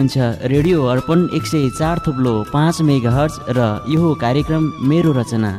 हुनुहुन्छ रेडियो अर्पण एक सय चार थुप्लो पाँच मेगा हर्च र यो कार्यक्रम मेरो रचना।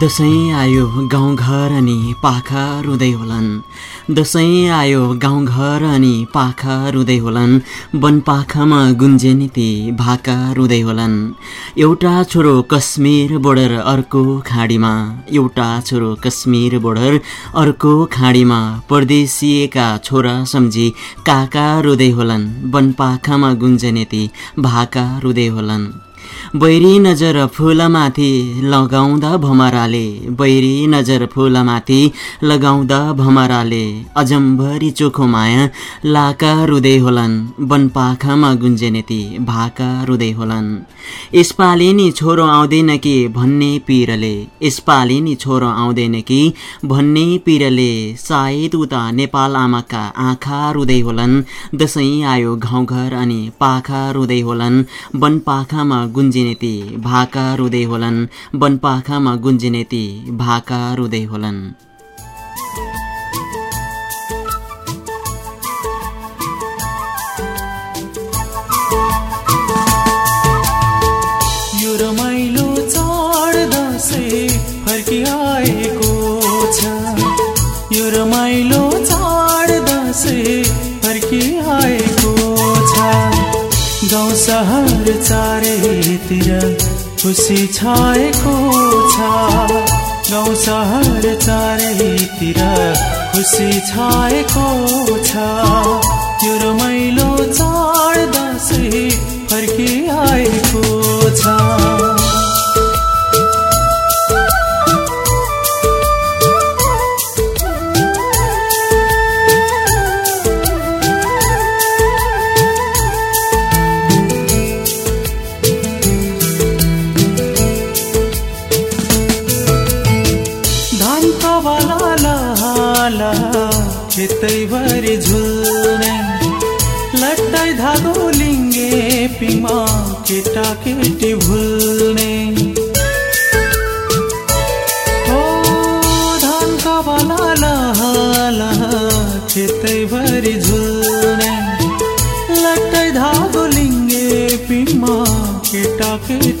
दसैँ आयो गाउँघर अनि पाखा रुँदै होलान्। दसैँ आयो गाउँघर अनि पाखा रुँदै होलान्। वनपाखामा गुन्जेनी ती भाका रुँदै होलान्। एउटा छोरो कश्मीर बोर्डर अर्को खाडीमा एउटा छोरो कश्मीर बोर्डर अर्को खाडीमा परदेशिएका छोरा सम्झी काका रुँदै होलान्। वनपाखामा गुन्जने ती भाका रुँदै होलान्। बैरी नजर फुलमाथि लगाउँदा भमराले। बैरी नजर फुलमाथि लगाउँदा भमराले। अजम्भरी चोखो माया लाका रुँदै होलान्। वनपाखामा गुन्जेनेती भाका रुँदै होलान्। यसपालि नि छोरो आउँदैन कि भन्ने पिरले। यसपालि नि छोरो आउँदैन कि भन्ने पिरले। सायद उता नेपाल आमाका आँखा रुँदै होलान्। दसैँ आयो गाउँघर अनि पाखा रुँदै होलान्। वनपाखामा गुन्जिने ती भाका रुँदै होलान् वनपाखामा गुन्जिने ती भाका रुँदै होलान् यो रमाइलो चाड दसैँ फर्किआएको गाउँ सहर चारैतिर खुसी छाएको छ। गाउँ सहर चारैतिर खुसी छाएको छ। यो रमाइलो चाड दसैँ फर्किआएको छ।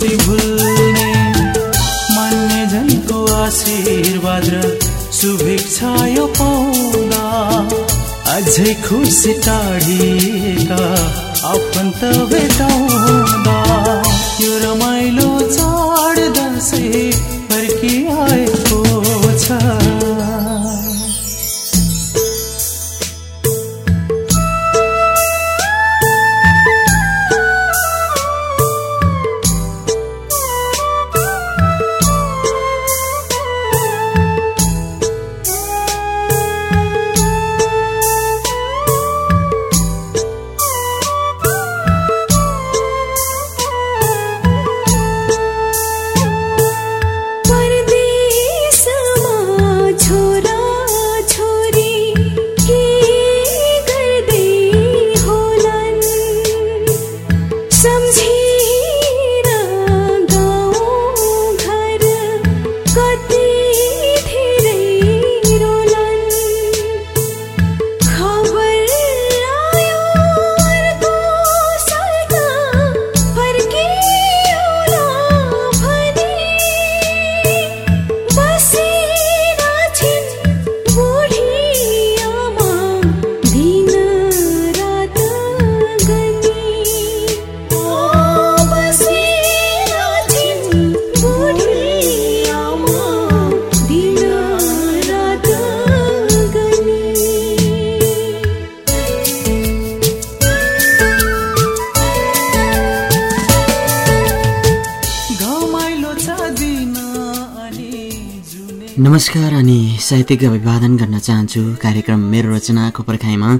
केटी भुल्ने मान्ने झनको आशीर्वाद र शुभेच्छा यो पाउँदा अझै खुसी टाढिएका आफन्त भेटाउँदा यो रमाइलो चाड time. नमस्कार अनि साहित्यिक अभिवादन गर्न चाहन्छु कार्यक्रम मेरो रचनाको पर्खाइमा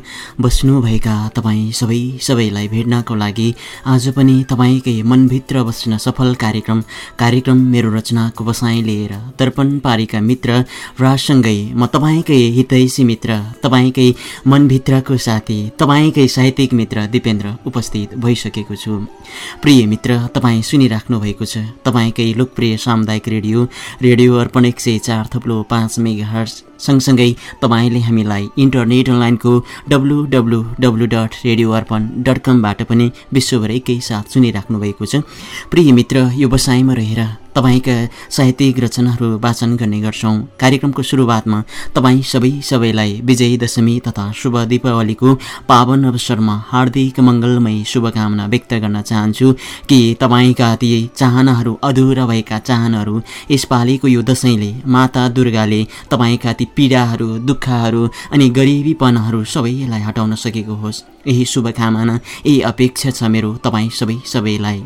बस्नुभएका तपाईँ सबै सबैलाई भेट्नको लागि आज पनि तपाईँकै मनभित्र बस्न सफल कार्यक्रम कार्यक्रम मेरो रचनाको बसाइ लिएर दर्पण पारीका मित्र रासँगै म तपाईँकै हितैसी मित्र तपाईँकै मनभित्रको साथी तपाईँकै साहित्यिक मित्र दिपेन्द्र उपस्थित भइसकेको छु। प्रिय मित्र तपाईँ सुनिराख्नु भएको छ तपाईँकै लोकप्रिय सामुदायिक रेडियो रेडियो अर्पण एक सय चार थप्लो पाँच मेगा हर्स सँगसँगै तपाईँले हामीलाई इन्टरनेट अनलाइनको W W W dot radio Arpan dot कमबाट पनि विश्वभर एकैसाथ सुनिराख्नु भएको छ। प्रिय मित्र यो बसाइमा रहेर तपाईँका साहित्यिक रचनाहरू वाचन गर्ने गर्छौँ। कार्यक्रमको सुरुवातमा तपाईँ सबै सबैलाई विजय दशमी तथा शुभ दीपावलीको पावन अवसरमा हार्दिक मङ्गलमय शुभकामना व्यक्त गर्न चाहन्छु कि तपाईँका ती चाहनाहरू अधुरा भएका चाहनाहरू यसपालिको यो दसैँले माता दुर्गाले तपाईँका ती पीडाहरू दुःखहरू अनि गरिबीपनहरू सबैलाई हटाउन सकेको होस्। यही शुभकामना यही अपेक्षा छ मेरो तपाईँ सबै सबैलाई।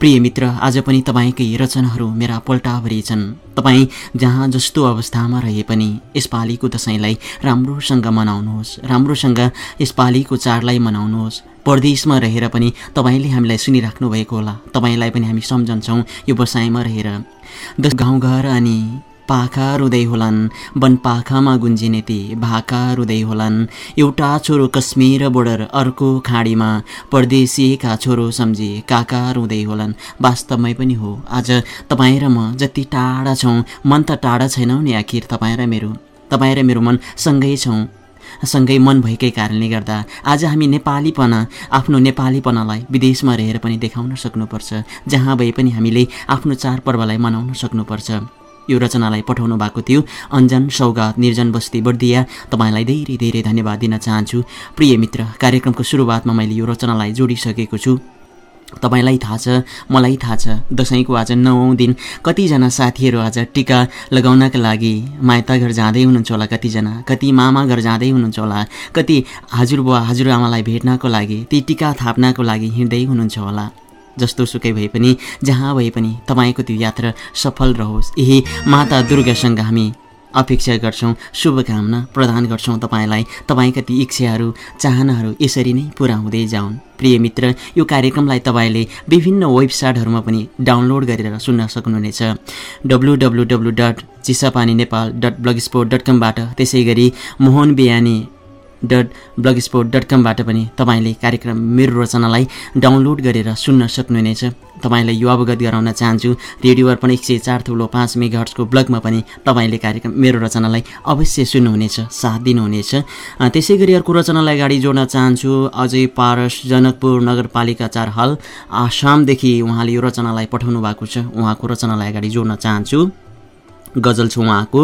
प्रिय मित्र आज पनि तपाईँकै रचनाहरू मेरा पल्टाभरि छन्। तपाईँ जहाँ जस्तो अवस्थामा रहे पनि यसपालिको दसैँलाई राम्रोसँग मनाउनुहोस्। राम्रोसँग यसपालिको चाडलाई मनाउनुहोस्। परदेशमा रहेर पनि तपाईँले हामीलाई सुनिराख्नु भएको होला। तपाईँलाई पनि हामी सम्झन्छौँ यो बसाइमा रहेर। दस गाउँघर अनि पाखा रुँदै होलान् वनपाखामा गुन्जिने ती भाका रुँदै होलान्। एउटा छोरो कश्मीर बोर्डर अर्को खाडीमा परदेशिएका छोरो सम्झी काका रुँदै होलान्। वास्तवमै पनि हो। आज तपाईँ र म जति टाढा छौँ मन त टाढा छैनौँ नि आखिर तपाईँ र मेरो। तपाईँ र मेरो मन सँगै छौँ। सँगै मन भएकै कारणले गर्दा आज हामी नेपालीपना आफ्नो नेपालीपनालाई विदेशमा रहेर पनि देखाउन सक्नुपर्छ। जहाँ भए पनि हामीले आफ्नो चाडपर्वलाई मनाउन सक्नुपर्छ। यो रचनालाई पठाउनु भएको थियो। अञ्जन सौगात निर्जन बस्ती बर्दिया तपाईँलाई धेरै धेरै धन्यवाद दिन चाहन्छु। प्रिय मित्र कार्यक्रमको सुरुवातमा मैले यो रचनालाई जोडिसकेको छु। तपाईँलाई थाहा छ मलाई थाहा छ दसैँको आज नौँ दिन। कतिजना साथीहरू आज टिका लगाउनका लागि माइता घर जाँदै हुनुहुन्छ होला कतिजना कति मामा घर जाँदै हुनुहुन्छ होला कति हजुरबुवा हजुरआमालाई भेट्नको लागि ती टिका थाप्नको लागि हिँड्दै हुनुहुन्छ होला। जस्तो सुकै भए पनि जहाँ भए पनि तपाईँको त्यो यात्रा सफल रहोस्। यही माता दुर्गासँग हामी अपेक्षा गर्छौँ। शुभकामना प्रदान गर्छौँ तपाईँलाई। तपाईँका ती इच्छाहरू चाहनाहरू यसरी नै पुरा हुँदै जाउन्। प्रिय मित्र यो कार्यक्रमलाई तपाईँले विभिन्न वेबसाइटहरूमा पनि डाउनलोड गरेर सुन्न सक्नुहुनेछ। W W W dot Chisapani Nepal dot blogspot dot कमबाट त्यसै गरी Mohan Bihani dot blogspot dot कमबाट पनि तपाईँले कार्यक्रम मेरो रचनालाई डाउनलोड गरेर सुन्न सक्नुहुनेछ। तपाईँलाई यो अवगत गराउन चाहन्छु रेडियो अर्पण एक सय चार थुलो पाँच मेगाहर्ट्सको ब्लगमा पनि तपाईँले कार्यक्रम मेरो रचनालाई अवश्य सुन्नुहुनेछ साथ दिनुहुनेछ। त्यसै गरी अर्को रचनालाई अगाडि जोड्न चाहन्छु अजय पारस जनकपुर नगरपालिका चार हल आसामदेखि उहाँले यो रचनालाई पठाउनु भएको छ। उहाँको रचनालाई अगाडि जोड्न चाहन्छु। गजल छ उहाँको।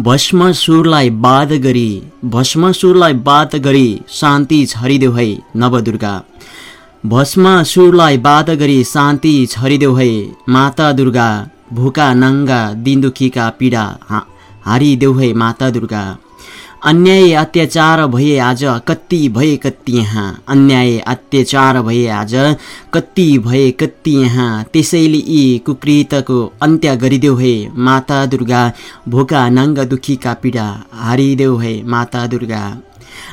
भस्म सुरलाई बाध गरी भस्म सुरलाई बाध गरी शान्ति छरिदेऊ है नवदुर्गा। भस्म सुरलाई बाध गरी शान्ति छरिदेऊ है माता दुर्गा। भुका नङ्गा दिनदुखीका पीडा हारिदेऊ है माता दुर्गा। अन्याय अत्याचार भए आज कति भए कति यहाँ। अन्याय अत्याचार भए आज कति भए कति यहाँ। त्यसैले यी कुकृतको अन्त्य गरिदेऊ है माता दुर्गा। भोका नङ्ग दुखीका पीडा हारिदेऊ है माता दुर्गा।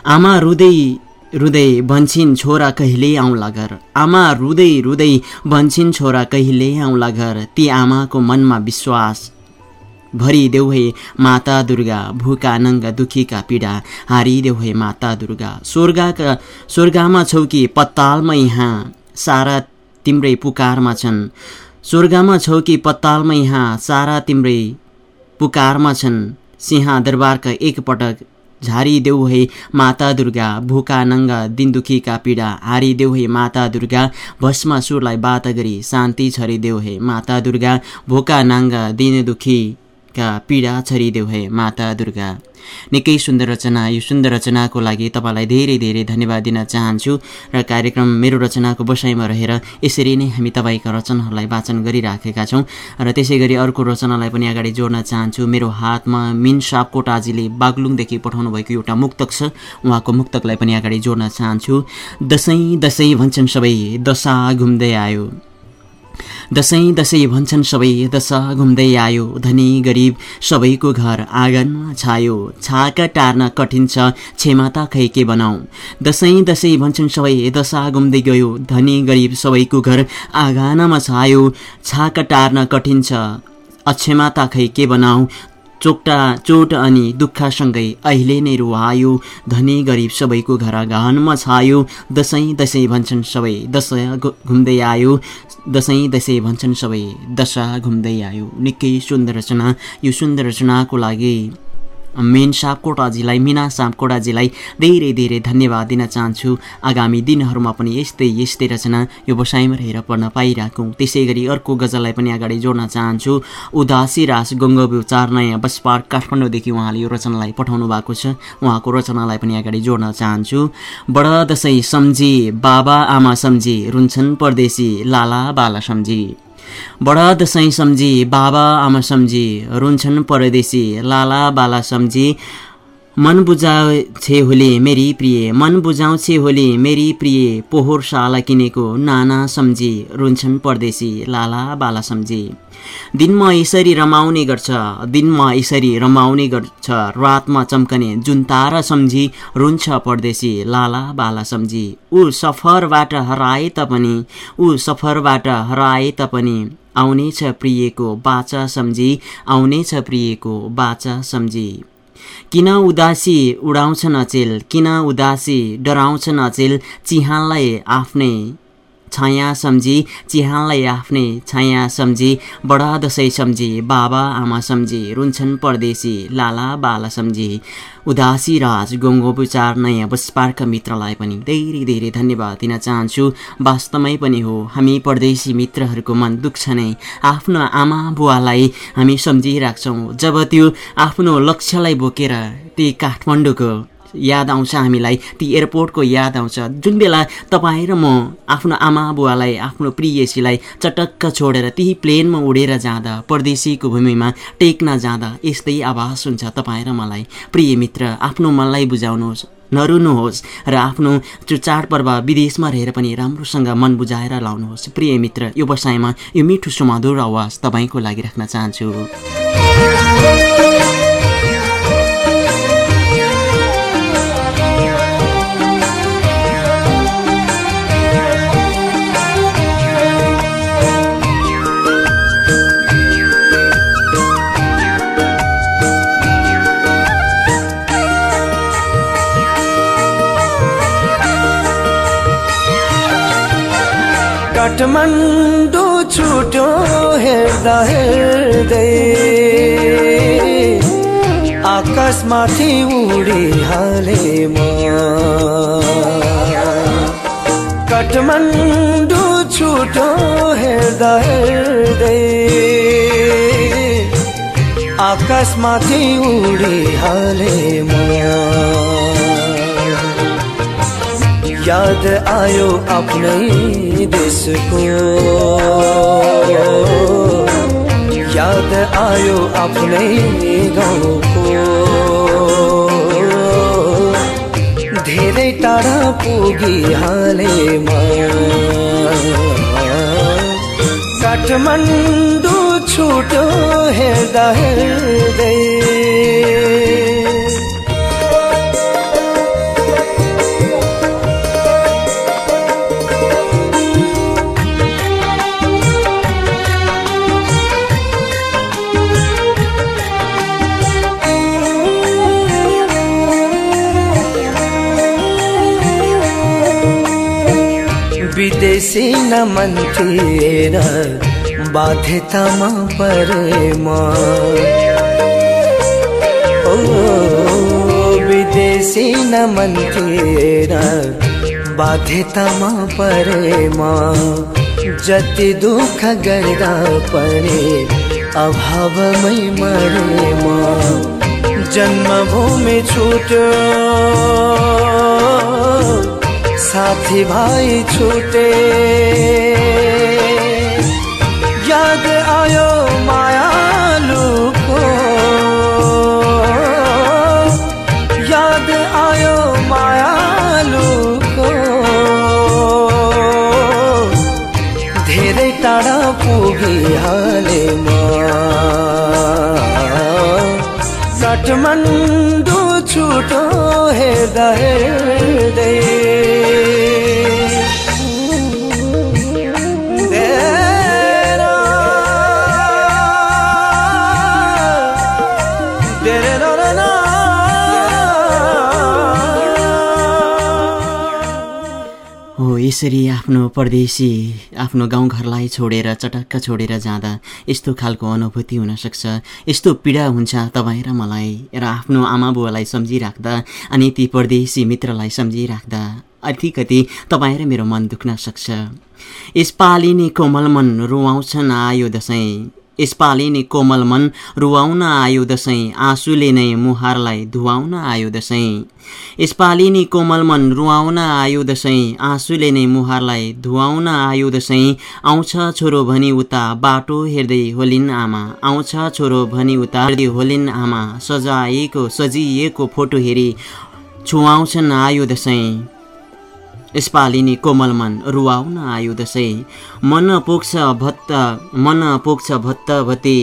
आमा रुँदै रुँदै भन्छन् छोरा कहिले आउँला घर आमा रुँदै रुँदै भन्छन् छोरा कहिले आउँला घर ती आमाको मनमा विश्वास भरिदेऊ है माता दुर्गा भुका नङ्गा दुखीका पीडा हारिदेऊ है माता दुर्गा। स्वर्गका स्वर्गमा छौ कि पत्तालमा यहाँ सारा तिम्रै पुकारमा छन्। स्वर्गमा छौ कि पत्तालमा यहाँ सारा तिम्रै पुकारमा छन्। सिंह दरबारका एकपटक झारिदेऊ है माता दुर्गा भुका नङ्गा दिन दुखीका पीडा हारिदेऊ है माता दुर्गा भस्म सुरलाई बात गरी शान्ति छरिदेऊ है माता दुर्गा भोका नाङ्गा दिन दुखी का पीडा छरिदेऊ है माता दुर्गा। निकै सुन्दर रचना यो सुन्दर रचनाको लागि तपाईँलाई धेरै धेरै धन्यवाद दिन चाहन्छु र कार्यक्रम मेरो रचनाको बसाइमा रहेर यसरी नै हामी तपाईँका रचनाहरूलाई वाचन गरिराखेका छौँ र त्यसै गरी अर्को रचनालाई पनि अगाडि जोड्न चाहन्छु। मेरो हातमा मिन सापकोटाजीले बागलुङदेखि पठाउनु भएको एउटा मुक्तक छ उहाँको मुक्तकलाई पनि अगाडि जोड्न चाहन्छु। दसैँ दसैँ भन्छन् सबै दशा घुम्दै आयो। दसैँ दसैँ भन्छन् सबै दशा घुम्दै आयो। धनी गरिब सबैको घर आँगनमा छायो। छाका टार्न कठिन छ क्षमता खै के बनाऊ। दसैँ दसैँ भन्छन् सबै दशा घुम्दै गयो। धनी गरिब सबैको घर आँगनमा छायो। छाका टार्न कठिन छ अक्षमता खै के बनाऊ। चोक्टा चोट अनि दुःखसँगै अहिले नै रुवायो। धनी गरिब सबैको घर घनमा छायो। दसैँ दसैँ भन्छन् सबै दसैँ घुम्दै आयो। दसैँ दसैँ भन्छन् सबै दशा घुम्दै आयो। निकै सुन्दर रचना। यो सुन्दर रचनाको लागि मेन सापकोटाजीलाई मिना सापकोटाजीलाई धेरै धेरै धन्यवाद दिन चाहन्छु। आगामी दिनहरूमा पनि यस्तै यस्तै रचना यो बसाइमा रहेर पढ्न पाइरहेको त्यसै गरी अर्को गजललाई पनि अगाडि जोड्न चाहन्छु। उदासी रास गङ्गबु चार नयाँ बस पार्क काठमाडौँदेखि उहाँले यो रचनालाई पठाउनु भएको छ। उहाँको रचनालाई पनि अगाडि जोड्न चाहन्छु। बडा दसैँ सम्झी बाबा आमा सम्झी रुन्छन् परदेशी लाला बाला सम्झी। बडा दसैँ सम्झी बाबा आमा सम्झी रुन्छन् परदेशी लाला बाला सम्झी मन बुझाउँछे होली मेरी प्रिय मन बुझाउँछे होली मेरी प्रिय। पोहोर साला किनेको नाना सम्झी रुन्छन् परदेशी लाला बाला सम्झी। दिनमा यसरी रमाउने गर्छ दिनमा यसरी रमाउने गर्छ। रातमा चम्कने जुन तारा सम्झी रुन्छ परदेशी लाला बाला सम्झी। ऊ सफरबाट हराए तापनि ऊ सफरबाट हराए तापनि। आउनेछ प्रियको बाचा सम्झी आउनेछ प्रियको बाचा सम्झी। किन उदासी उडाउँछन् अचेल किन उदासी डराउँछन् अचेल चिहानलाई आफ्नै छाया सम्झी चिहानलाई आफ्नै छाया सम्झी बडा दसैँ सम्झी बाबा आमा सम्झी रुन्छन् परदेशी लाला बाला सम्झी। उदासी राज गोङ्गो विचार नयाँ बसपार्क मित्रलाई पनि धेरै धेरै धन्यवाद दिन चाहन्छु। वास्तवमै पनि हो हामी परदेशी मित्रहरूको मन दुख्छ नै। आफ्नो आमा बुवालाई हामी सम्झिराख्छौँ। जब त्यो आफ्नो लक्ष्यलाई बोकेर ती काठमाडौँको याद आउँछ हामीलाई ती एयरपोर्टको याद आउँछ। जुन बेला तपाईँ र म आफ्नो आमा बुवालाई आफ्नो प्रियसीलाई चटक्क छोडेर त्यही प्लेनमा उडेर जाँदा परदेशीको भूमिमा टेक्न जाँदा यस्तै आवाज हुन्छ तपाईँ र मलाई। प्रिय मित्र आफ्नो मनलाई बुझाउनुहोस् नरुनुहोस् र आफ्नो त्यो चाडपर्व विदेशमा रहेर पनि राम्रोसँग मन बुझाएर लाउनुहोस्। प्रिय मित्र यो बसाइमा यो मिठो सुमधुर आवाज तपाईँको लागि राख्न चाहन्छु। हेर्दा हेर्दै आकाशमाथि उडिहाले म। काठमाडौँ छुट्यो हेर्दा हेर्दै आकाशमाथि उडिहाले म। याद आयो आफ्नै आयो आफ्नै गाउँको। धेरै टाढा पुगिहालेमा काठमाडौँ छुट्यो हेर्दा हेर्दै मन थिएन बाध्यतामा परेमा ओ विदेशी न मन थिएन बाध्यतामा परेमा जति दुःख गर्दा पनि अभावमै मरेमा जन्मभूमि छुट्यो। साथी भाई छुटे। याद आयो मायालुको याद आयो मायालुको धेरै टाढा पुगिहाले म। काठमाडौँ छुटो हेर्दा हेर्दै यसरी आफ्नो परदेशी आफ्नो गाउँघरलाई छोडेर चटक्क छोडेर जाँदा यस्तो खालको अनुभूति हुनसक्छ। यस्तो पीडा हुन्छ तपाईँ र मलाई र आफ्नो आमा बुवालाई सम्झिराख्दा अनि ती परदेशी मित्रलाई सम्झिराख्दा अलिकति तपाईँ र मेरो मन दुख्न सक्छ। यसपालि नै कोमल मन रुवाउँछन् आयो दसैँ। यसपालि नै कोमल मन रुवाउन आयो दसैँ आँसुले नै मुहारलाई धुवाउन आयो दसैँ यसपालि नै कोमल मन रुवाउन आयो दसैँ आँसुले नै मुहारलाई धुवाउन आयो दसैँ आउँछ छोरो भनी उता बाटो हेर्दै होलिन् आमा आउँछ छोरो भनी उता हेर्दै होलिन् आमा। सजाएको सजिएको फोटो हेरी छुवाउँछन् आयो दसैँ यसपालिनी कोमल मन रुवाउन आयो दसैँ। मन पोख्छ भत्त मन पोख्छ भत्त भत्ती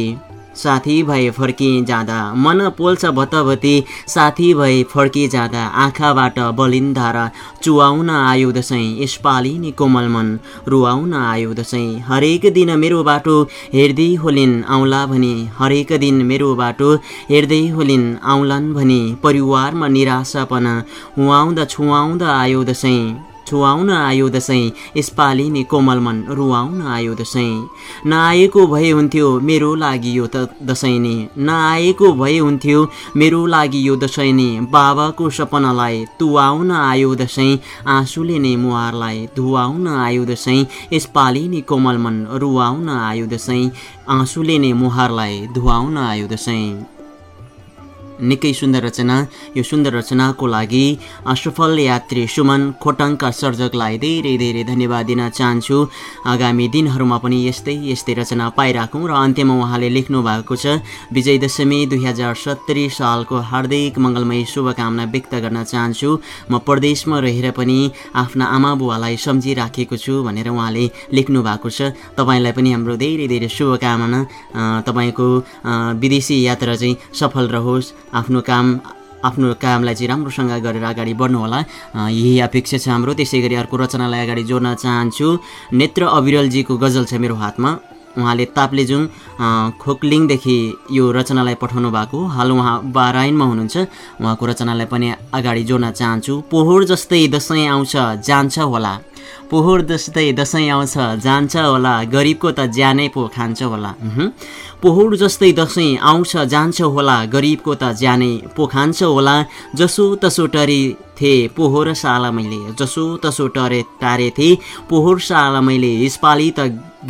साथी भए फर्की जाँदा मन पोल्छ भत्तभती। साथी भए फर्की जाँदा आँखाबाट बलिन्धारा चुवाउन आयो दसैँ। यसपालि नि कोमल मन रुवाउन आयो दसैँ। हरेक दिन मेरो बाटो हेर्दै होलिन् आउला भने हरेक दिन मेरो बाटो हेर्दै होलिन् आउलान् भने परिवारमा निराशापना हुवाउँदा छुवाउँदा आयो दसैँ। छुवाउन आयो दसैँ। यसपालि नि कोमल मन रुवाउन आयो दसैँ। नआएको भए हुन्थ्यो मेरो लागि यो त दसैँ नि। नआएको भए हुन्थ्यो मेरो लागि यो दसैँ नि। बाबाको सपनालाई तुवाउन आयो दसैँ। आँसुले नै मुहारलाई धुवाउन आयो दसैँ। यसपालि नि कोमल मन रुवाउन आयो दसैँ। आँसुले नै मुहारलाई धुवाउन आयो दसैँ। निकै सुन्दर रचना। यो सुन्दर रचनाको लागि सफल यात्री सुमन खोटाङका सर्जकलाई धेरै धेरै धन्यवाद दिन चाहन्छु। आगामी दिनहरूमा पनि यस्तै यस्तै रचना पाइराखौँ र अन्त्यमा उहाँले लेख्नु भएको छ विजय दशमी दुई हजार सत्तरी सालको हार्दिक मङ्गलमय शुभकामना व्यक्त गर्न चाहन्छु। म प्रदेशमा रहेर पनि आफ्ना आमा बुवालाई सम्झिराखेको छु भनेर उहाँले लेख्नु भएको छ। तपाईँलाई पनि हाम्रो धेरै धेरै शुभकामना। तपाईँको विदेशी यात्रा चाहिँ सफल रहोस्। आफ्नो काम आफ्नो कामलाई चाहिँ राम्रोसँग गरेर अगाडि बढ्नुहोला। यही अपेक्षा छ हाम्रो। त्यसै गरी अर्को रचनालाई अगाडि जोड्न चाहन्छु। नेत्र अविरलजीको गजल छ मेरो हातमा। उहाँले ताप्लेजुङ खोक्लिङदेखि यो रचनालाई पठाउनु भएको हाल उहाँ बाराइनमा हुनुहुन्छ। उहाँको रचनालाई पनि अगाडि जोड्न चाहन्छु। पोहोर जस्तै दसैँ आउँछ जान्छ होला। पोहोर जस्तै दसैँ आउँछ जान्छ होला गरिबको त ज्यानै पो खान्छ होला। पोहोर जस्तै दसैँ आउँछ जान्छ होला गरिबको त ज्यानै पो खान्छ होला। जसो तसो टरे थिए पोहोर साला मैले जसो तसो टरे टारे थिए पोहोर साला मैले यसपालि त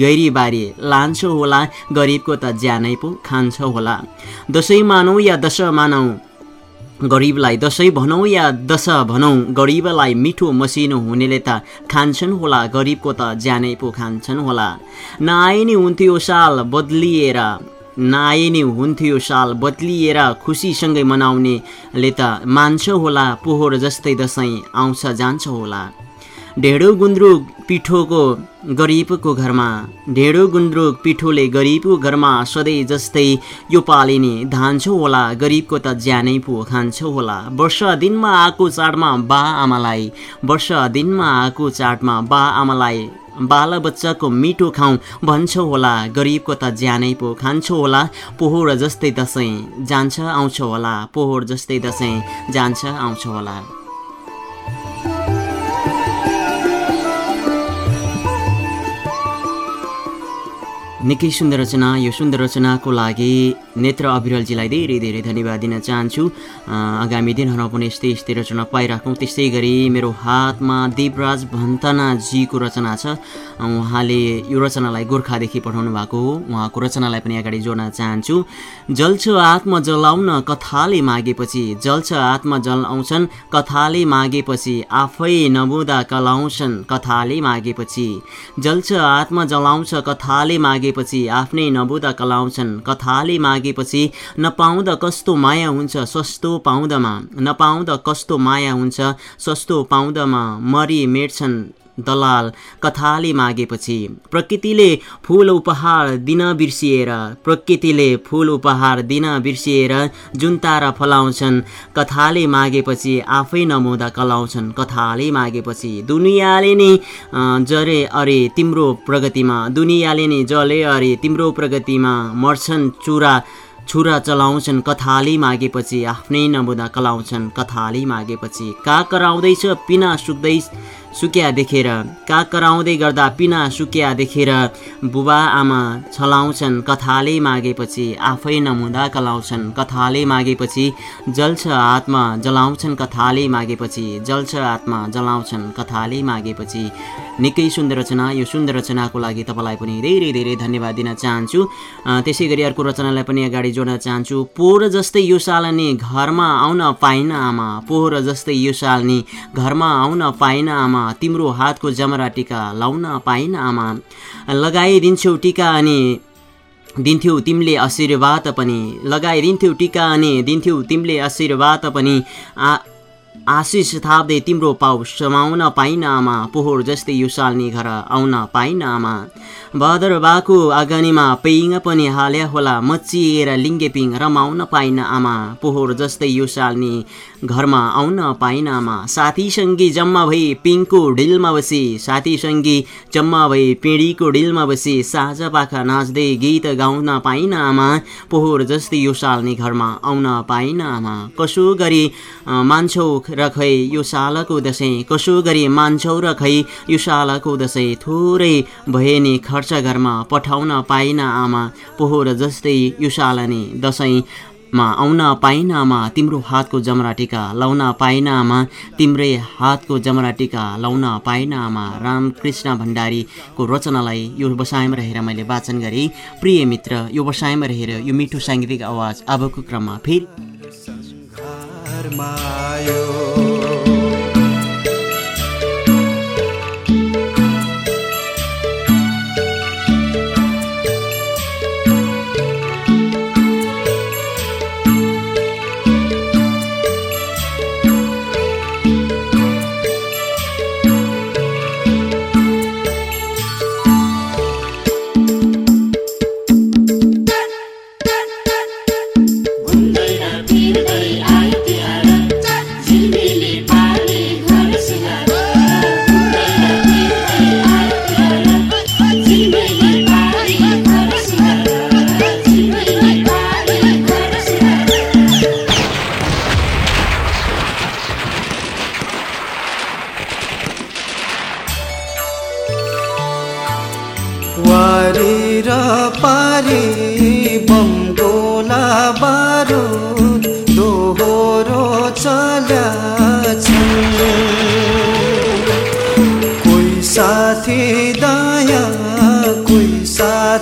गैरी बारी लान्छ होला गरिबको त ज्यानै पो खान्छ होला। दसैँ मानौ या दश मानौ? गरिबलाई दसैँ भनौँ या दश भनौँ गरिबलाई मिठो मसिनो हुनेले त खान्छन् होला गरिबको त ज्यानै पो खान्छन् होला। नआए नि हुन्थ्यो साल बदलिएर नआए नि हुन्थ्यो साल बदलिएर खुसीसँगै मनाउनेले त मान्छ होला पोहोर जस्तै दसैँ आउँछ जान्छ होला। ढेँडो गुन्द्रुक पिठोको गरिबको घरमा ढेँडो गुन्द्रुक पिठोले गरिबको घरमा सधैँ जस्तै यो पालिने धान्छौ होला गरिबको त ज्यानै पो खान्छौ होला। वर्ष दिनमा आएको चाडमा बा आमालाई वर्ष दिनमा आएको चाडमा बा आमालाई बाल बच्चाको मिठो खाउँ भन्छौ होला गरिबको त ज्यानै पो खान्छौ होला। पोहोर जस्तै दसैँ जान्छ आउँछ होला पोहोर जस्तै दसैँ जान्छ आउँछ होला। निकै सुन्दर रचना यो सुन्दर रचनाको लागि नेत्र अविरलजीलाई धेरै धेरै धन्यवाद दिन चाहन्छु। आगामी दिनहरूमा पनि यस्तै यस्तै रचना पाइराखौँ। त्यस्तै गरी मेरो हातमा देवराज भन्तनाजीको रचना छ। उहाँले यो रचनालाई गोर्खादेखि पठाउनु भएको हो। उहाँको रचनालाई पनि अगाडि जोड्न चाहन्छु। जल्छ आत्म जलाउन कथाले मागेपछि। जल्छ आत्म जल आउँछन् कथाले मागेपछि। आफै नबुदा कलाउँछन् कथाले मागेपछि। जल्छ आत्म जलाउँछ कथाले मागे मागेपछि आफ्नै नबुदा कलाउँछन्। कथाले मागेपछि नपाउँदा कस्तो माया हुन्छ सस्तो पाउँदामा। नपाउँदा कस्तो माया हुन्छ सस्तो पाउँदामा मरि मेट्छन्। दलाल कथाले मागेपछि प्रकृतिले फुल उपहार दिन बिर्सिएर प्रकृतिले फुल उपहार दिन बिर्सिएर जुन तारा फलाउँछन्। कथाले मागेपछि आफै नमुदा कलाउँछन्। कथाले मागेपछि दुनियाँले नै जरे अरे तिम्रो प्रगतिमा। दुनियाँले नै जले अरे तिम्रो प्रगतिमा मर्छन् चुरा छुरा चलाउँछन्। कथाली मागेपछि आफ्नै नमुदा कलाउँछन्। कथाली मागेपछि का कराउँदैछ पिना सुक्दै सुक्या देखेर काग कराउँदै गर्दा पिना सुक्या देखेर बुबा आमा छलाउँछन् कथाले मागेपछि आफै नमुदा कलाउँछन् कथाले मागेपछि जल्छ आत्मा जलाउँछन् कथाले मागेपछि जल्छ आत्मा जलाउँछन् कथाले मागेपछि निकै सुन्दर रचना यो सुन्दर रचनाको लागि तपाईँलाई पनि धेरै धेरै धन्यवाद दिन चाहन्छु। त्यसै गरी अर्को रचनालाई पनि अगाडि जोड्न चाहन्छु। पोहोर जस्तै यो साल नि घरमा आउन पाइन आमा। पोहोर जस्तै यो साल नि घरमा आउन पाइन आमा। तिम्रो हातको जमरा टिका लाउन पाइन आमा। लगाइदिन्छौ टिका अनि दिन्थ्यौ तिमीले आशीर्वाद पनि। लगाइदिन्थ्यौ टिका अनि दिन्थ्यौ तिमीले आशीर्वाद पनि। आ आशिष थाप्दै तिम्रो पाउ समाउन पाइन आमा। पोहोर जस्तै यो साल्नी घर आउन पाइन आमा। भदरबाको आँगनीमा पेइङ पनि हाल्या होला मचिएर लिङ्गे पिङ रमाउन पाइन आमा। पोहोर जस्तै यो साल्नी घरमा आउन पाइन आमा साथीसँगी जम्मा भई पिङको ढिलमा बसी साथीसँगी जम्मा भई पिँढीको ढिलमा बसी साझा पाखा नाच्दै गीत गाउन पाइन आमा पोहोर जस्तै यो साल्नी घरमा आउन पाइन आमा कसो गरी मान्छौ र खै यो सालको दसैँ? कसो गरी मान्छौ र खै यो सालको दसैँ? थोरै भए नि खर्च घरमा पठाउन पाइन आमा पोहोर जस्तै यो साल नि दसैँमा आउन पाइन आमा तिम्रो हातको जमरा टिका लाउन पाइन आमा तिम्रै हातको जमरा टिका लाउन पाइन आमा रामकृष्ण भण्डारीको रचनालाई यो बसाइमा रहेर मैले वाचन गरेँ। प्रिय मित्र यो बसाइमा रहेर यो मिठो साङ्गीतिक आवाज अबको क्रममा फेरि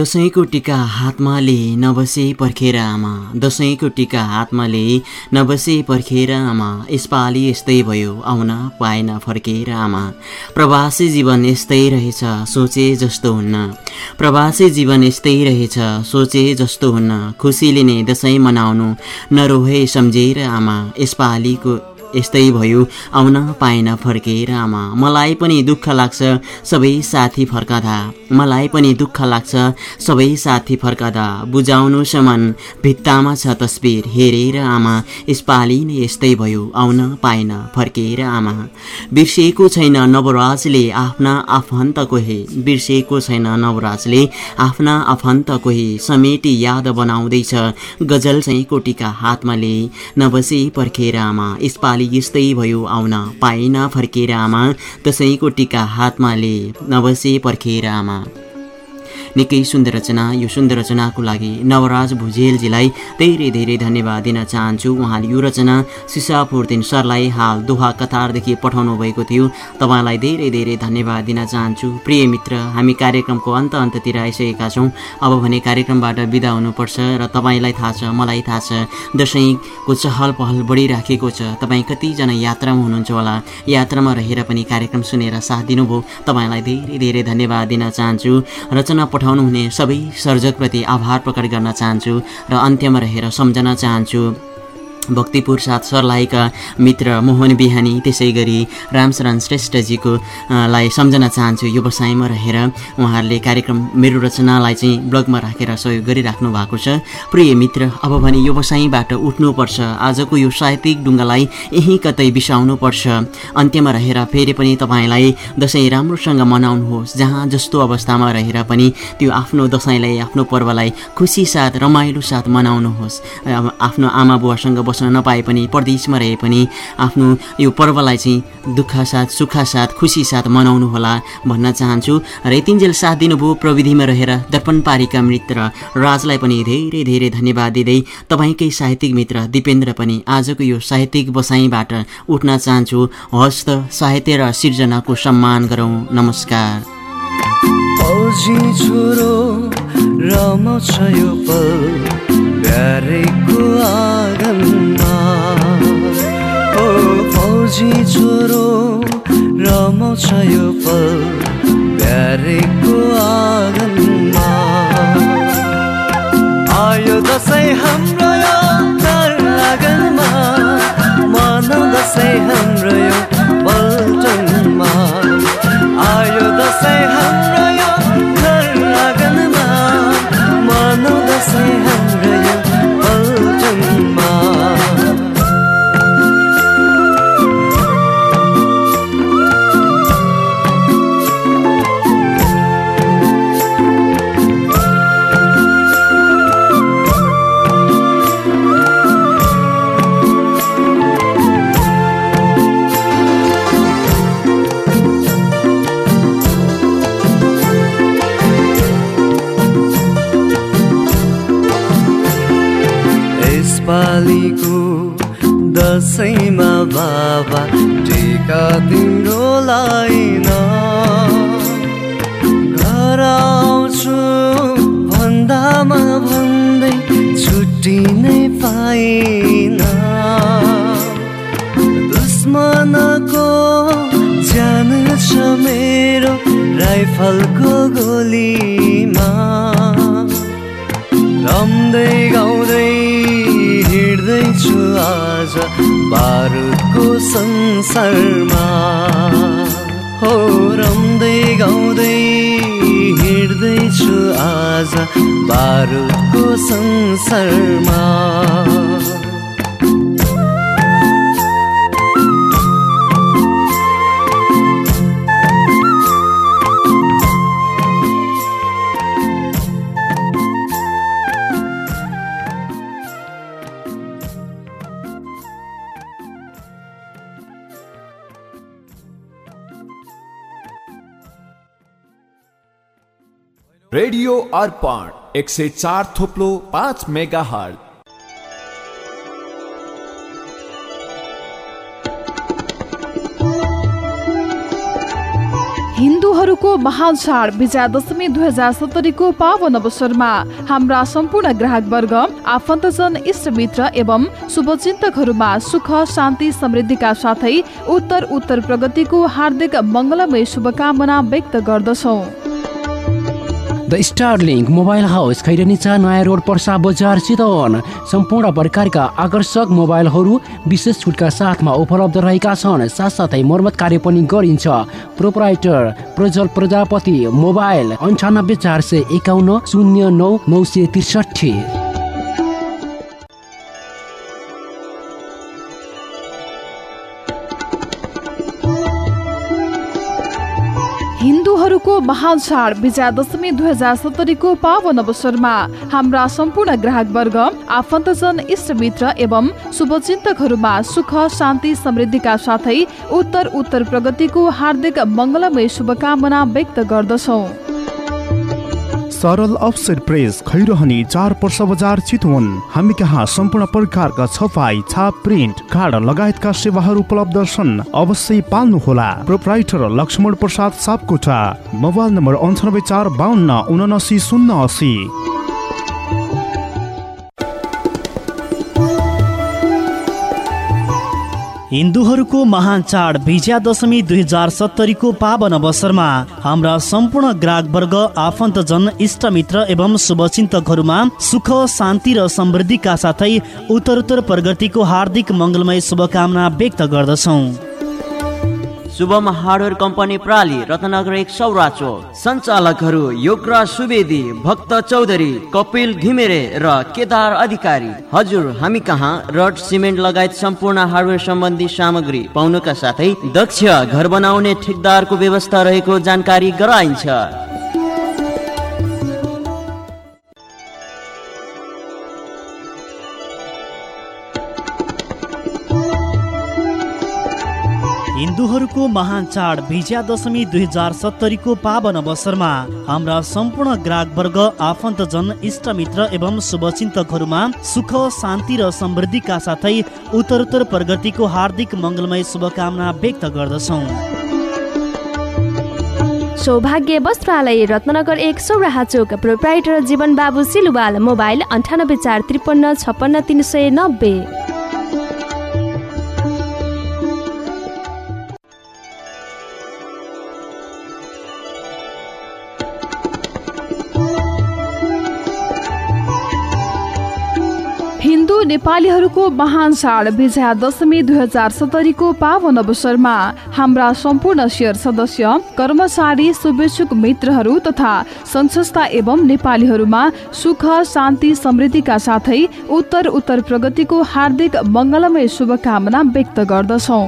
दसैँको टिका हातमा ले नबसे पर्खेर आमा दसैँको टिका हातमा ले नबसे पर्खेर आमा यसपालि यस्तै भयो आउन पाएन फर्केर आमा प्रवासी जीवन यस्तै रहेछ सोचे जस्तो हुन्न। प्रवासी जीवन यस्तै रहेछ सोचे जस्तो हुन्न। खुसी लिने दसैँ मनाउनु नरोहे सम्झेर आमा यसपालिको यस्तै भयो। आउन पाएन फर्केर आमा मलाई पनि दुःख लाग्छ सबै साथी फर्काँदा। मलाई पनि दुःख लाग्छ सबै साथी फर्काँदा। बुझाउनु समान भित्तामा छ तस्बिर हेरेर आमा यसपालि नै यस्तै भयो आउन पाएन फर्केर आमा बिर्सिएको छैन नवराजले आफ्ना आफन्त कोही बिर्सिएको छैन नवराजले आफ्ना आफन्त कोही समेटी याद बनाउँदैछ गजल चाहिँ कोटीका हातमा ले। नबसी पर्खेर आमा यसपालि पाली यस्तै भयो आउन पाएन फर्केर आमा दसैँको टिका हातमा ले नबसे पर्खेर आमा। निकै सुन्दर रचना यो सुन्दर रचनाको लागि नवराज भुजेलजीलाई धेरै धेरै धन्यवाद दिन चाहन्छु। उहाँले यो रचना सिसापुरदिन सरलाई हाल दोहा कतारदेखि पठाउनु भएको थियो। तपाईँलाई धेरै धेरै धन्यवाद दिन चाहन्छु। प्रिय मित्र हामी कार्यक्रमको अन्त अन्ततिर आइसकेका छौँ। अब भने कार्यक्रमबाट बिदा हुनुपर्छ र तपाईँलाई थाहा छ मलाई थाहा छ दसैँको चहल पहल बढिराखेको छ। तपाईँ कतिजना यात्रामा हुनुहुन्छ होला। यात्रामा रहेर पनि कार्यक्रम सुनेर साथ दिनुभयो। तपाईँलाई धेरै धेरै धन्यवाद दिन चाहन्छु। रचना पठाउनुहुने सबै सर्जकप्रति आभार प्रकट गर्न चाहन्छु र अन्त्यमा रहेर सम्झन चाहन्छु। भक्तिपुर साथ सर्लाहीका मित्र मोहन बिहानी त्यसै गरी रामशरण श्रेष्ठजीको लाई सम्झन चाहन्छु। यो बसाइमा रहेर उहाँहरूले कार्यक्रम मेरो रचनालाई चाहिँ ब्लगमा राखेर सहयोग गरिराख्नु भएको छ। प्रिय मित्र अब भने यो बसाइँबाट उठ्नुपर्छ। आजको यो साहित्यिक डुङ्गालाई यहीँ कतै बिसाउनुपर्छ। अन्त्यमा रहेर फेरि पनि तपाईँलाई दसैँ राम्रोसँग मनाउनुहोस्। जहाँ जस्तो अवस्थामा रहेर पनि त्यो आफ्नो दसैँलाई आफ्नो पर्वलाई खुसी साथ रमाइलो साथ मनाउनुहोस् आफ्नो आमा बुवासँग बस्न नपाए पनि परदेशमा रहे पनि आफ्नो यो पर्वलाई चाहिँ दुःख साथ सुख साथ खुसी साथ मनाउनु होला भन्न चाहन्छु। र यतिन्जेल साथ दिनुभयो प्रविधिमा रहेर दर्पण पारीका मित्र राजलाई पनि धेरै धेरै धन्यवाद दिँदै तपाईँकै साहित्यिक मित्र दिपेन्द्र पनि आजको यो साहित्यिक बसाइँबाट उठ्न चाहन्छु। हस्त साहित्य र सिर्जनाको सम्मान गरौँ। नमस्कार। छोरो रमाउँछ यो पल। प्यारेको आँगनमा। ओ फौजी छोरो रमाउँछ यो पल। प्यारेको आँगनमा। आयो दसैँ हाम्रो यो घर आँगनमा। मानव दसैँ हाम्रो यो पल्टनमा। आयो दसैँ हाम्रो राइफलको गोलीमा रम्दै गाउँदै हिँड्दैछु आज बारुदको संसारमा। हो रम्दै गाउँदै हिँड्दैछु आज बारुदको संसारमा। रेडियो अर्पण एक सय चार थोप्लो पाँच मेगा हल हिन्दूहरूको महान चाड विजया दुई हजार सत्तरीको पावन अवसरमा हाम्रा सम्पूर्ण ग्राहक वर्ग आफन्तजन इष्टमित्र एवं शुभचिन्तकहरूमा सुख शान्ति समृद्धिका साथै उत्तर उत्तर प्रगतिको हार्दिक मङ्गलमय शुभकामना व्यक्त गर्दछौँ। The Starlink mobile house Khairanicha नयाँ रोड पर्सा बजार चितवन। सम्पूर्ण प्रकारका आकर्षक मोबाइलहरू विशेष छुटका साथमा उपलब्ध रहेका छन्। साथसाथै मर्मत कार्य पनि गरिन्छ। प्रोपराइटर प्रजल प्रजापति मोबाइल अन्ठानब्बे चार सय एकाउन्न शून्य नौ नौ सय त्रिसठी हिन्दूहरूको महान चाड विजया दशमी दुई हजार सत्तरीको पावन अवसरमा। हाम्रा सम्पूर्ण ग्राहक वर्ग आफन्तजन इष्टमित्र एवं शुभचिन्तकहरूमा सुख शान्ति समृद्धिका साथै उत्तर उत्तर प्रगतिको हार्दिक मङ्गलमय शुभकामना व्यक्त गर्दछौँ। सरल अफसेट प्रेस खैरहनी चार पर्सा बजार चितवन हामी कहाँ सम्पूर्ण प्रकारका छपाई छाप प्रिन्ट कार्ड लगायतका सेवाहरू उपलब्ध छन् अवश्य पाल्नुहोला। Proprietor Laxman Prasad Sapkota mobile number अन्ठानब्बे चार बाहन्न उनासी शून्य असी। हिन्दूहरूको महान चाड विजयादशमी दुई हजार सत्तरीको पावन अवसरमा हाम्रा सम्पूर्ण ग्राहक वर्ग आफन्तजन इष्टमित्र एवं शुभचिन्तकहरूमा सुख शान्ति र समृद्धिका साथै उत्तरोत्तर प्रगतिको हार्दिक मङ्गलमय शुभकामना व्यक्त गर्दछौँ। शुभम हार्डवेयर कम्पनी प्राली रत्नगर एक सौराचो। सञ्चालकहरू योगराज सुवेदी भक्त चौधरी कपिल घिमिरे र केदार अधिकारी। हजुर हामी कहाँ? रड सिमेन्ट लगायत सम्पूर्ण हार्डवेयर सम्बन्धी सामग्री पाउनुका साथै दक्ष घर बनाउने ठेकदारको व्यवस्था रहेको जानकारी गराइन्छ। हिन्दूहरूको महान चाड विजयादशमी दुई हजार सत्तरीको पावन अवसरमा हाम्रा सम्पूर्ण ग्राहक वर्ग आफन्तजन इष्टमित्र एवं शुभचिन्तकहरूमा सुख शान्ति र समृद्धिका साथै उत्तरोत्तर प्रगतिको हार्दिक मङ्गलमय शुभकामना व्यक्त गर्दछौँ। सौभाग्य वस्त्रालय रत्नगर एक सौराहा चोक प्रोप्राइटर जीवन बाबु सिलुवाल मोबाइल अन्ठानब्बे चार त्रिपन्न छप्पन्न तिन सय नब्बे। नेपालीहरूको महान चाड विजया दशमी दुई हजार सत्तरीको पावन अवसरमा। हाम्रा सम्पूर्ण शेयर सदस्य कर्मचारी शुभेच्छुक मित्रहरू तथा संस्था एवं नेपालीहरूमा सुख शान्ति समृद्धिका साथै उत्तर उत्तर प्रगतिको हार्दिक मङ्गलमय शुभकामना व्यक्त गर्दछौँ।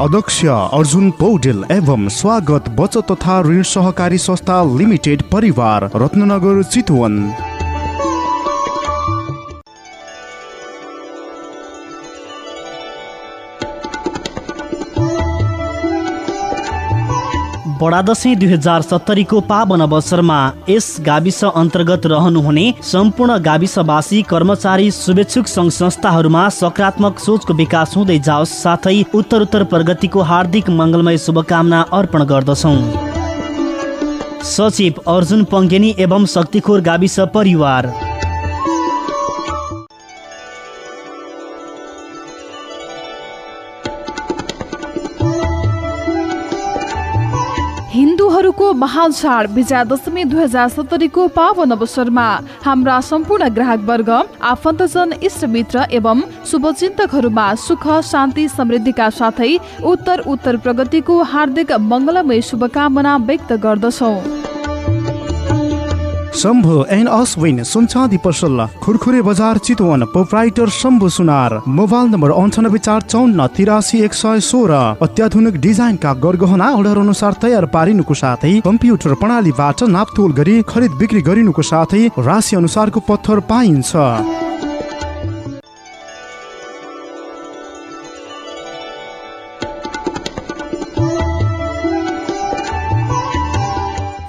अध्यक्ष अर्जुन पौडेल एवं स्वागत बचत तथा ऋण सहकारी संस्था लिमिटेड परिवार रत्नगर चितवन। बडा दशैं दुई हजार सत्तरीको पावन अवसरमा यस गाविस अन्तर्गत रहनुहुने सम्पूर्ण गाविसवासी कर्मचारी शुभेच्छुक सङ्घ संस्थाहरूमा सकारात्मक सोचको विकास हुँदै जाओस्। साथै उत्तर उत्तर प्रगतिको हार्दिक मङ्गलमय शुभकामना अर्पण गर्दछौँ। सचिव अर्जुन पङ्गेनी एवं शक्तिखोर गाविस परिवार। महान चाड विजया दशमी दुई हजार सत्तरीको पावन अवसरमा। हाम्रा सम्पूर्ण ग्राहक वर्ग आफन्तजन इष्टमित्र एवं शुभचिन्तकहरूमा सुख शान्ति समृद्धिका साथै उत्तर उत्तर प्रगतिको हार्दिक मङ्गलमय शुभकामना व्यक्त गर्दछौँ। शम्भु एन्ड अश्विन सुनचाँदी पसल Khurkhure Bazar Chitwan proprietor Shambhu Sunar. Mobile number अन्ठानब्बे चार चौन्न तिरासी एक सय सोह्र। अत्याधुनिक डिजाइनका गरगहना अर्डर अनुसार तयार पारिनुको साथै कम्प्युटर प्रणालीबाट नापतोल गरी खरिद बिक्री गरिनुको साथै राशि अनुसारको पत्थर पाइन्छ।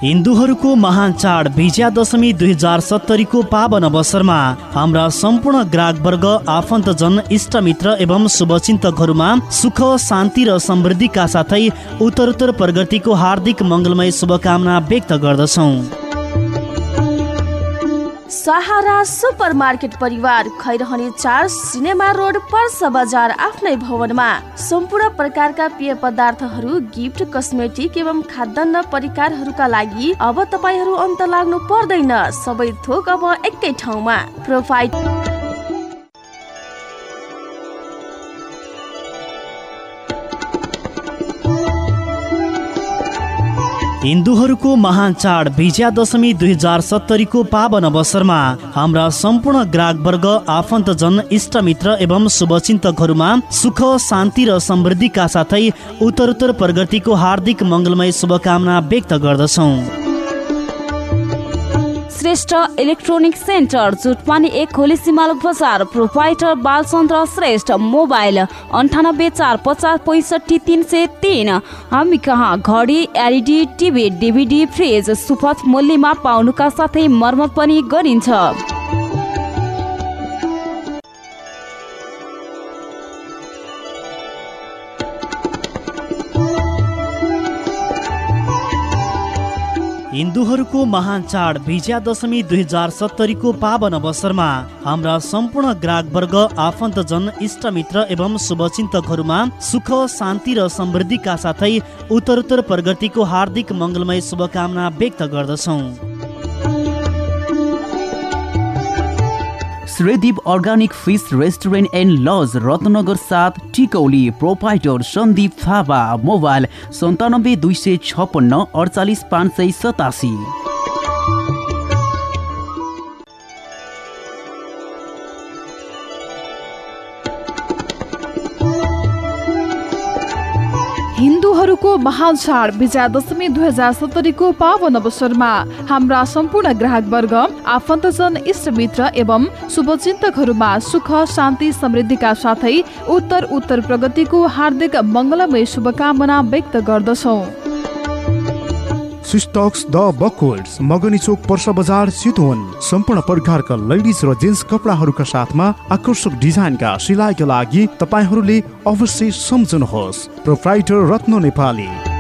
हिन्दूहरूको महान चाड विजयादशमी दुई हजार सत्तरीको पावन अवसरमा हाम्रा सम्पूर्ण ग्राहकवर्ग आफन्तजन इष्टमित्र एवं शुभचिन्तकहरूमा सुख शान्ति र समृद्धिका साथै उत्तरोत्तर प्रगतिको हार्दिक मङ्गलमय शुभकामना व्यक्त गर्दछौँ। सहारा सुपर मार्केट परिवार खैरहने चार सिनेमा रोड पर्स बजार आफ्नै भवनमा। सम्पूर्ण प्रकारका पेय पदार्थहरू गिफ्ट कस्मेटिक एवं खाद्यान्न परिकारहरूका लागि अब तपाईँहरू अन्त लाग्नु पर्दैन। सबै थोक अब एकै ठाउँमा। प्रोफाइट हिन्दूहरूको महान चाड विजयादशमी दुई हजार सत्तरीको पावन अवसरमा हाम्रा सम्पूर्ण ग्राहकवर्ग आफन्तजन इष्टमित्र एवं शुभचिन्तकहरूमा सुख शान्ति र समृद्धिका साथै उत्तरोत्तर प्रगतिको हार्दिक मङ्गलमय शुभकामना व्यक्त गर्दछौँ। श्रेष्ठ इलेक्ट्रोनिक सेन्टर जुटपानी एक खोली सिमाल बजार प्रोपाइटर बालचन्द्र श्रेष्ठ मोबाइल अन्ठानब्बे चार पचास पैँसठी तिन सय तिन। हामी कहाँ? घडी एलइडी टिभी डिभिडी फ्रिज सुपथ मूल्यमा पाउनुका साथै मर्मत पनि गरिन्छ। हिन्दूहरूको महान चाड विजयादशमी दुई हजार सत्तरीको पावन अवसरमा हाम्रा सम्पूर्ण ग्राहकवर्ग आफन्तजन इष्टमित्र एवं शुभचिन्तकहरूमा सुख शान्ति र समृद्धिका साथै उत्तरोत्तर प्रगतिको हार्दिक मङ्गलमय शुभकामना व्यक्त गर्दछौँ। Shreedeep organic fish restaurant and lodge Ratnanagar साथ टिकौली प्रोपाइटर सन्दीप थापा मोबाइल सन्तानब्बे दुई सय छपन्न अडचालिस पाँच सय सतासी। महान चाड विजयादशमी दुई हजार सत्तरीको पावन अवसरमा। हाम्रा सम्पूर्ण ग्राहकवर्ग आफन्तजन इष्टमित्र एवं शुभचिन्तकहरूमा सुख शान्ति समृद्धिका साथै उत्तर उत्तर प्रगतिको हार्दिक मङ्गलमय शुभकामना व्यक्त गर्दछौँ। सिस्टक्स द बकोल्ड्स मगनी चोक पर्सा बजार चितवन सम्पूर्ण प्रकारका लेडिज र जेन्ट्स कपडाहरूका साथमा आकर्षक डिजाइनका सिलाइका लागि तपाईँहरूले अवश्य सम्झनुहोस्। प्रोप्राइटर रत्न नेपाली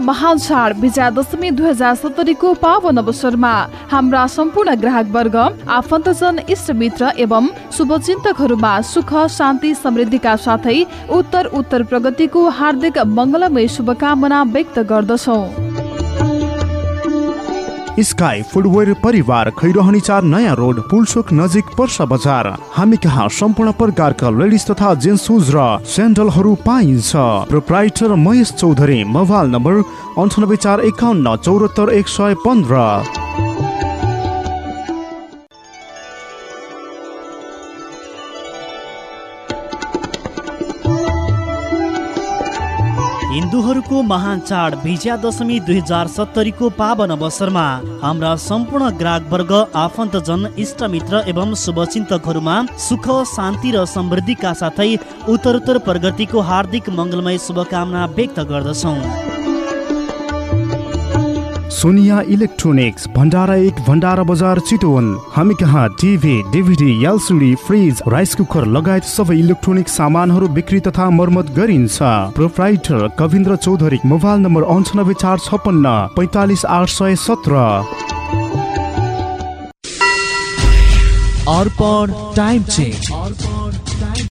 महान चाड विजयादशमी दुई हजार सत्तरीको पावन अवसरमा। हाम्रा सम्पूर्ण ग्राहकवर्ग आफन्तजन इष्टमित्र एवं शुभचिन्तकहरूमा सुख शान्ति समृद्धिका साथै उत्तर उत्तर प्रगतिको हार्दिक मङ्गलमय शुभकामना व्यक्त गर्दछौँ। स्काई फुटवेयर परिवार खैरहनी चार नयाँ रोड पुलचोक नजिक पर्सा बजार। हामी कहाँ सम्पूर्ण प्रकारका लेडिज तथा जेन्ट्स सुज र स्यान्डलहरू पाइन्छ। Proprietor Mahesh Chaudhary mobile number अन्ठानब्बे चार एकाउन्न चौरात्तर एक सय पन्ध्र। हिन्दूहरूको महान चाड विजयादशमी दुई हजार सत्तरीको पावन अवसरमा हाम्रा सम्पूर्ण ग्राहकवर्ग आफन्तजन इष्टमित्र एवं शुभचिन्तकहरूमा सुख शान्ति र समृद्धिका साथै उत्तरोत्तर प्रगतिको हार्दिक मङ्गलमय शुभकामना व्यक्त गर्दछौँ। सोनिया इलेक्ट्रोनिक्स भण्डारा एक भण्डारा बजार चितवन हामी कहाँ TV DVD LCD fridge rice cooker लगायत सबै इलेक्ट्रोनिक सामानहरू बिक्री तथा मर्मत गरिन्छ। Proprietor Kavindra Chaudhary mobile number अन्ठानब्बे चार छपन्न पैँतालिस आठ सय सत्र। टाइम